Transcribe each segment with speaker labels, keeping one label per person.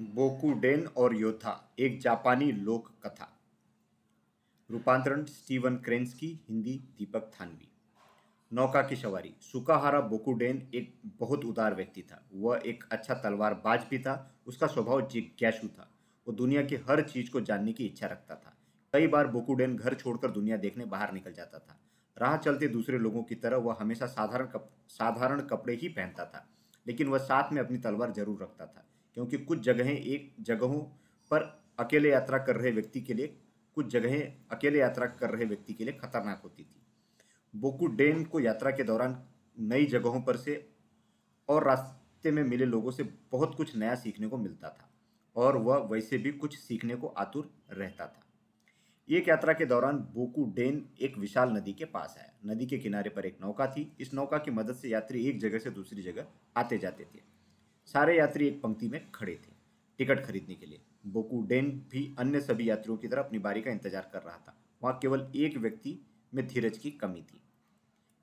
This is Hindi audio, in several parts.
Speaker 1: बोकुडेन और योथा एक जापानी लोक कथा रूपांतरण स्टीवन क्रेंस की हिंदी दीपक थानवी। नौका की सवारी। सुकाहारा बोकुडेन एक बहुत उदार व्यक्ति था। वह एक अच्छा तलवारबाज भी था। उसका स्वभाव जिज्ञासु था। वो दुनिया की हर चीज़ को जानने की इच्छा रखता था। कई बार बोकुडेन घर छोड़कर दुनिया देखने बाहर निकल जाता था। राह चलते दूसरे लोगों की तरह वह हमेशा साधारण कप, साधारण कपड़े ही पहनता था। लेकिन वह साथ में अपनी तलवार ज़रूर रखता था। क्योंकि कुछ जगहें एक जगहों पर अकेले यात्रा कर रहे व्यक्ति के लिए, कुछ जगहें अकेले यात्रा कर रहे व्यक्ति के लिए खतरनाक होती थी। बोकू डेन को यात्रा के दौरान नई जगहों पर से और रास्ते में मिले लोगों से बहुत कुछ नया सीखने को मिलता था और वह वैसे भी कुछ सीखने को आतुर रहता था। एक यात्रा के दौरान बोकू डेन एक विशाल नदी के पास आया। नदी के किनारे पर एक नौका थी। इस नौका की मदद से यात्री एक जगह से दूसरी जगह आते जाते थे। सारे यात्री एक पंक्ति में खड़े थे, टिकट खरीदने के लिए। बोकू डेन भी अन्य सभी यात्रियों की तरह अपनी बारी का इंतज़ार कर रहा था। वहाँ केवल एक व्यक्ति में धीरज की कमी थी।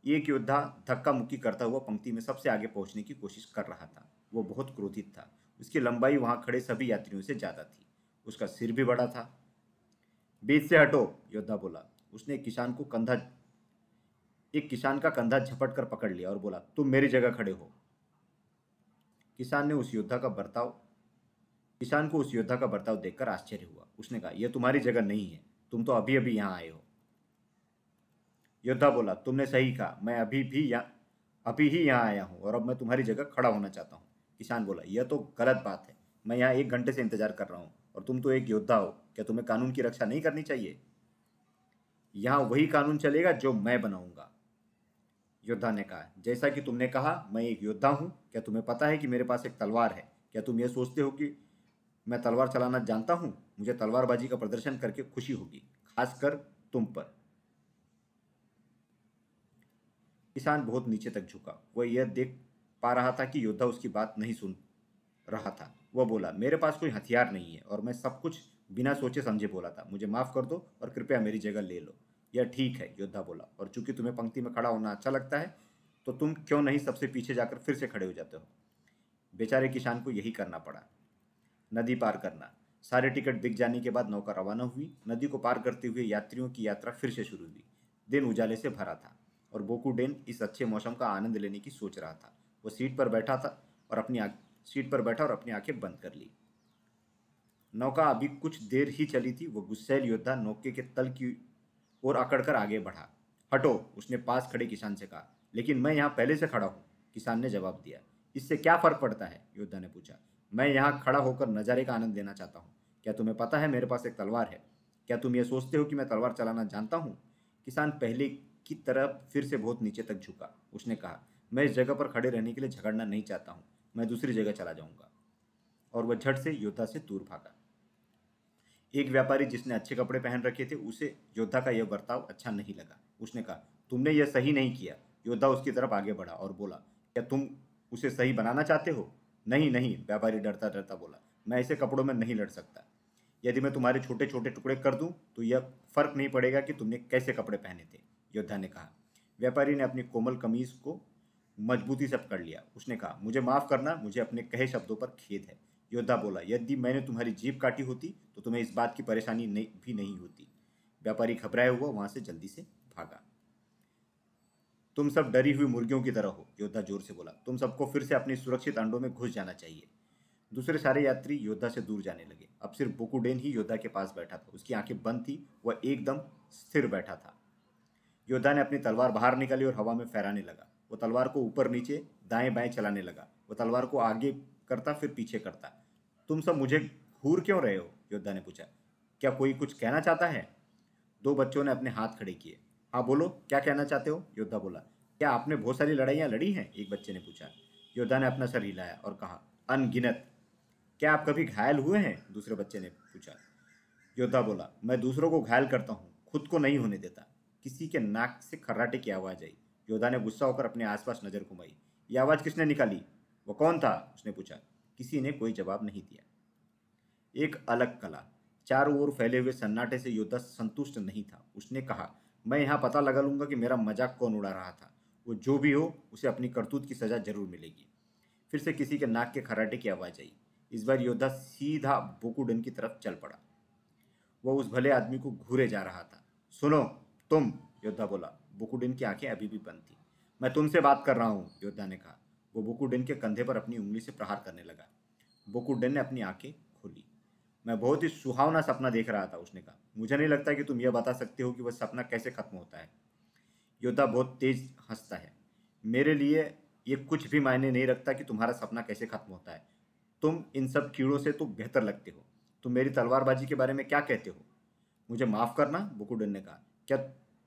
Speaker 1: एक योद्धा धक्का मुक्की करता हुआ पंक्ति में सबसे आगे पहुँचने की कोशिश कर रहा था। वो बहुत क्रोधित था। उसकी लंबाई वहाँ खड़े सभी यात्रियों से ज़्यादा थी। उसका सिर भी बड़ा था। बीच से हटो, योद्धा बोला। उसने एक किसान को कंधा, एक किसान का कंधा झपट कर पकड़ लिया और बोला, तुम मेरी जगह खड़े हो। किसान ने उस योद्धा का बर्ताव, किसान को उस योद्धा का बर्ताव देखकर आश्चर्य हुआ। उसने कहा यह तुम्हारी जगह नहीं है। तुम तो अभी अभी यहाँ आए हो। योद्धा बोला, तुमने सही कहा। मैं अभी भी यहाँ, अभी ही यहाँ आया हूँ और अब मैं तुम्हारी जगह खड़ा होना चाहता हूँ। किसान बोला, यह तो गलत बात है। मैं यहाँ एक घंटे से इंतज़ार कर रहा हूँ और तुम तो एक योद्धा हो। क्या तुम्हें कानून की रक्षा नहीं करनी चाहिए? यहाँ वही कानून चलेगा जो मैं बनाऊँगा। योद्धा ने कहा, जैसा कि तुमने कहा, मैं एक योद्धा हूँ। क्या तुम्हें पता है कि मेरे पास एक तलवार है? क्या तुम ये सोचते हो कि मैं तलवार चलाना जानता हूँ? मुझे तलवारबाजी का प्रदर्शन करके खुशी होगी, खासकर तुम पर। किसान बहुत नीचे तक झुका। वह यह देख पा रहा था कि योद्धा उसकी बात नहीं सुन रहा था। वह बोला, मेरे पास कोई हथियार नहीं है और मैं सब कुछ बिना सोचे समझे बोला था। मुझे माफ़ कर दो और कृपया मेरी जगह ले लो। यह ठीक है, योद्धा बोला। और चूँकि तुम्हें पंक्ति में खड़ा होना अच्छा लगता है तो तुम क्यों नहीं सबसे पीछे जाकर फिर से खड़े हो जाते हो? बेचारे किसान को यही करना पड़ा। नदी पार करना। सारे टिकट बिक जाने के बाद नौका रवाना हुई। नदी को पार करते हुए यात्रियों की यात्रा फिर से शुरू हुई। दिन उजाले से भरा था और बोकुडेन इस अच्छे मौसम का आनंद लेने की सोच रहा था। वो सीट पर बैठा था और अपनी सीट पर बैठा और अपनी आँखें बंद कर ली। नौका अभी कुछ देर ही चली थी। वो गुस्सैल योद्धा नौके के तल की ओर अकड़कर आगे बढ़ा। हटो, उसने पास खड़े किसान से कहा। लेकिन मैं यहाँ पहले से खड़ा हूँ। किसान ने जवाब दिया। इससे क्या फ़र्क पड़ता है? योद्धा ने पूछा। मैं यहाँ खड़ा होकर नज़ारे का आनंद लेना चाहता हूँ। क्या तुम्हें पता है मेरे पास एक तलवार है? क्या तुम ये सोचते हो कि मैं तलवार चलाना जानता हूँ? किसान पहले की तरफ़ फिर से बहुत नीचे तक झुका। उसने कहा, मैं इस जगह पर खड़े रहने के लिए झगड़ना नहीं चाहता हूँ। मैं दूसरी जगह चला जाऊँगा। और वह झट से योद्धा से दूर भागा। एक व्यापारी जिसने अच्छे कपड़े पहन रखे थे, उसे योद्धा का यह बर्ताव अच्छा नहीं लगा। उसने कहा, तुमने यह सही नहीं किया। योद्धा उसकी तरफ़ आगे बढ़ा और बोला, क्या तुम उसे सही बनाना चाहते हो? नहीं नहीं, व्यापारी डरता डरता बोला, मैं ऐसे कपड़ों में नहीं लड़ सकता। यदि मैं तुम्हारे छोटे छोटे टुकड़े कर दूँ तो यह फ़र्क नहीं पड़ेगा कि तुमने कैसे कपड़े पहने थे, योद्धा ने कहा। व्यापारी ने अपनी कोमल कमीज को मजबूती से पकड़ लिया। उसने कहा, मुझे माफ़ करना, मुझे अपने कहे शब्दों पर खेद है। योद्धा बोला, यदि मैंने तुम्हारी जीप काटी होती तो तुम्हें इस बात की परेशानी नहीं, भी नहीं होती। व्यापारी घबराया हुआ वहाँ से जल्दी से भागा। तुम सब डरी हुई मुर्गियों की तरह हो, योद्धा ज़ोर से बोला। तुम सबको फिर से अपनी सुरक्षित अंडों में घुस जाना चाहिए। दूसरे सारे यात्री योद्धा से दूर जाने लगे। अब सिर्फ़ बोकुडेन ही योद्धा के पास बैठा था। उसकी आँखें बंद थी, वह एकदम स्थिर बैठा था। योद्धा ने अपनी तलवार बाहर निकाली और हवा में फहराने लगा। वो तलवार को ऊपर नीचे दाएँ बाएँ चलाने लगा। वो तलवार को आगे करता, फिर पीछे करता। तुम सब मुझे घूर क्यों रहे हो? योद्धा ने पूछा। क्या कोई कुछ कहना चाहता है? दो बच्चों ने अपने हाथ खड़े किए। हाँ बोलो, क्या कहना चाहते हो? योद्धा बोला। क्या आपने बहुत सारी लड़ाइयाँ लड़ी हैं? एक बच्चे ने पूछा। योद्धा ने अपना सर हिलाया और कहा, अनगिनत। क्या आप कभी घायल हुए हैं? दूसरे बच्चे ने पूछा। योद्धा बोला, मैं दूसरों को घायल करता हूँ, खुद को नहीं होने देता। किसी के नाक से खर्राटे की आवाज़ आई। योद्धा ने गुस्सा होकर अपने आसपास नज़र घुमाई। ये आवाज़ किसने निकाली? वो कौन था? उसने पूछा। किसी ने कोई जवाब नहीं दिया। एक अलग कला। चारों ओर फैले हुए सन्नाटे से योद्धा संतुष्ट नहीं था। उसने कहा, मैं यहाँ पता लगा लूँगा कि मेरा मज़ाक कौन उड़ा रहा था। वो जो भी हो, उसे अपनी करतूत की सजा ज़रूर मिलेगी। फिर से किसी के नाक के खराटे की आवाज़ आई। इस बार योद्धा सीधा बोकुडन की तरफ़ चल पड़ा। वह उस भले आदमी को घूरे जा रहा था। सुनो, तुम, योद्धा बोला। बुकुडिन की आँखें अभी भी बंद थी। मैं तुमसे बात कर रहा हूँ, योद्धा ने कहा। वो बुकुडिन के कंधे पर अपनी उंगली से प्रहार करने लगा। बुकुडिन ने अपनी आँखें खोली। मैं बहुत ही सुहावना सपना देख रहा था, उसने कहा। मुझे नहीं लगता कि तुम यह बता सकते हो कि वह सपना कैसे खत्म होता है। योद्धा बहुत तेज हंसता है। मेरे लिए ये कुछ भी मायने नहीं रखता कि तुम्हारा सपना कैसे खत्म होता है। तुम इन सब कीड़ों से तो बेहतर लगते हो। तुम मेरी तलवारबाजी के बारे में क्या कहते हो? मुझे माफ़ करना, बुकुडन ने कहा। क्या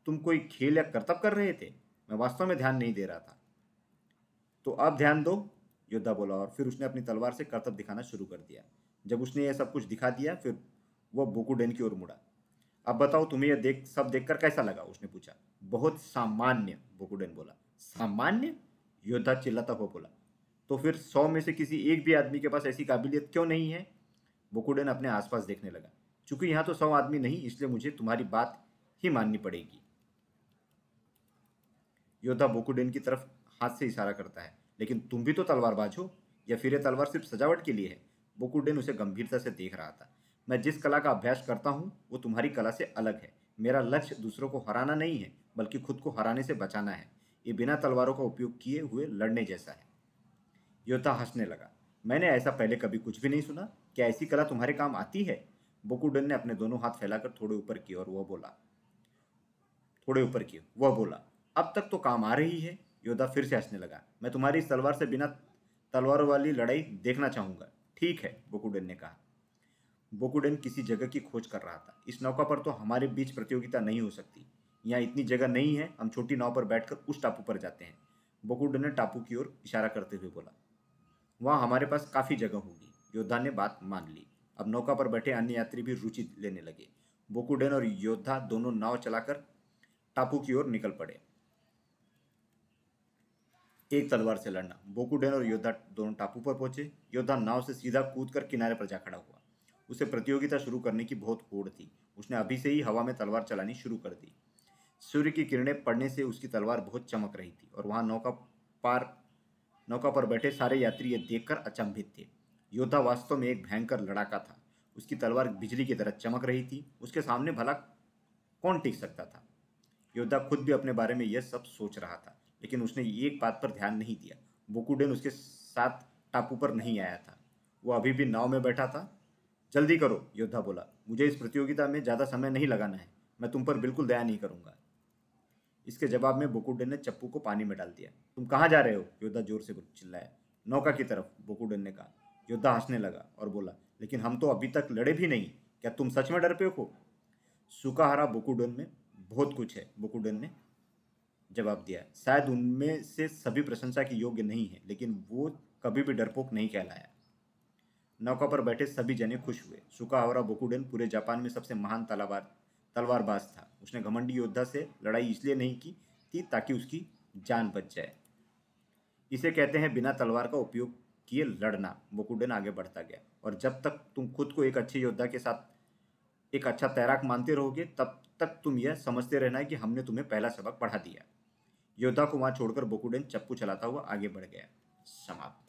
Speaker 1: तुम कोई खेल या कर्तव्य कर रहे थे? मैं वास्तव में ध्यान नहीं दे रहा था। तो अब ध्यान दो योद्धा बोला, और फिर उसने अपनी तलवार से कर्तव्य दिखाना शुरू कर दिया। जब उसने यह सब कुछ दिखा दिया, फिर वह बोकुडेन की ओर मुड़ा। अब बताओ, तुम्हें यह देख, सब देखकर कैसा लगा? उसने पूछा। बहुत सामान्य, बोकुडेन बोला। सामान्य? योद्धा चिल्लाता हुआ बोला। तो फिर सौ में से किसी एक भी आदमी के पास ऐसी काबिलियत क्यों नहीं है? बोकुडेन अपने आसपास देखने लगा। चूँकि यहाँ तो सौ आदमी नहीं, इसलिए मुझे तुम्हारी बात ही माननी पड़ेगी। योद्धा बोकुडेन की तरफ़ हाथ से इशारा करता है। लेकिन तुम भी तो तलवारबाज हो, या फिर यह तलवार सिर्फ़ सजावट के लिए है? बोकुडेन उसे गंभीरता से देख रहा था। मैं जिस कला का अभ्यास करता हूँ, वो तुम्हारी कला से अलग है। मेरा लक्ष्य दूसरों को हराना नहीं है, बल्कि खुद को हराने से बचाना है। ये बिना तलवारों का उपयोग किए हुए लड़ने जैसा है। योद्धा हंसने लगा। मैंने ऐसा पहले कभी कुछ भी नहीं सुना। क्या ऐसी कला तुम्हारे काम आती है? बोकुडन ने अपने दोनों हाथ फैलाकर थोड़े ऊपर किए और वह बोला। थोड़े ऊपर किए वह बोला, अब तक तो काम आ रही है। योद्धा फिर से हंसने लगा। मैं तुम्हारी इस तलवार से बिना तलवार वाली लड़ाई देखना चाहूँगा। ठीक है, बोकुडेन ने कहा। बोकुडन किसी जगह की खोज कर रहा था। इस नौका पर तो हमारे बीच प्रतियोगिता नहीं हो सकती। यहाँ इतनी जगह नहीं है। हम छोटी नाव पर बैठकर उस टापू पर जाते हैं। बोकुडेन ने टापू की ओर इशारा करते हुए बोला, वहाँ हमारे पास काफ़ी जगह होगी। योद्धा ने बात मान ली। अब नौका पर बैठे अन्य यात्री भी रुचि लेने लगे। बोकुडेन और योद्धा दोनों नाव चलाकर टापू की ओर निकल पड़े। एक तलवार से लड़ना। बोकुडेन और योद्धा दोनों टापू पर पहुँचे। योद्धा नाव से सीधा कूद कर किनारे पर जा खड़ा हुआ। उसे प्रतियोगिता शुरू करने की बहुत होड़ थी। उसने अभी से ही हवा में तलवार चलानी शुरू कर दी। सूर्य की किरणें पड़ने से उसकी तलवार बहुत चमक रही थी और वहाँ नौका पार, नौका पर बैठे सारे यात्री ये देखकर अचंभित थे। योद्धा वास्तव में एक भयंकर लड़ाका था। उसकी तलवार बिजली की तरह चमक रही थी। उसके सामने भला कौन टिक सकता था? योद्धा खुद भी अपने बारे में यह सब सोच रहा था। लेकिन उसने एक बात पर ध्यान नहीं दिया। बोकुडेन उसके साथ टापू पर नहीं आया था। वो अभी भी नाव में बैठा था। जल्दी करो, योद्धा बोला। मुझे इस प्रतियोगिता में ज़्यादा समय नहीं लगाना है। मैं तुम पर बिल्कुल दया नहीं करूँगा। इसके जवाब में बोकुडेन ने चप्पू को पानी में डाल दिया। तुम कहाँ जा रहे हो? योद्धा ज़ोर से चिल्लाया। नौका की तरफ़, बोकुडेन ने कहा। योद्धा हंसने लगा और बोला, लेकिन हम तो अभी तक लड़े भी नहीं। क्या तुम सच में डर पे हो? सूखा हरा बोकुडन में बहुत कुछ है। बोकुडन ने जवाब दिया शायद उनमें से सभी प्रशंसा के योग्य नहीं है, लेकिन वो कभी भी डरपोक नहीं कहलाया। नौका पर बैठे सभी जने खुश हुए। सुका हवरा बोकुडेन पूरे जापान में सबसे महान तलवार, तलवारबाज था। उसने घमंडी योद्धा से लड़ाई इसलिए नहीं की थी ताकि उसकी जान बच जाए। इसे कहते हैं बिना तलवार का उपयोग किए लड़ना। बोकुडेन आगे बढ़ता गया। और जब तक तुम खुद को एक अच्छे योद्धा के साथ, एक अच्छा तैराक मानते रहोगे, तब तक तुम यह समझते रहना कि हमने तुम्हें पहला सबक पढ़ा दिया। योद्धा को वहाँ छोड़कर बोकुडेन चप्पू चलाता हुआ आगे बढ़ गया। समाप्त।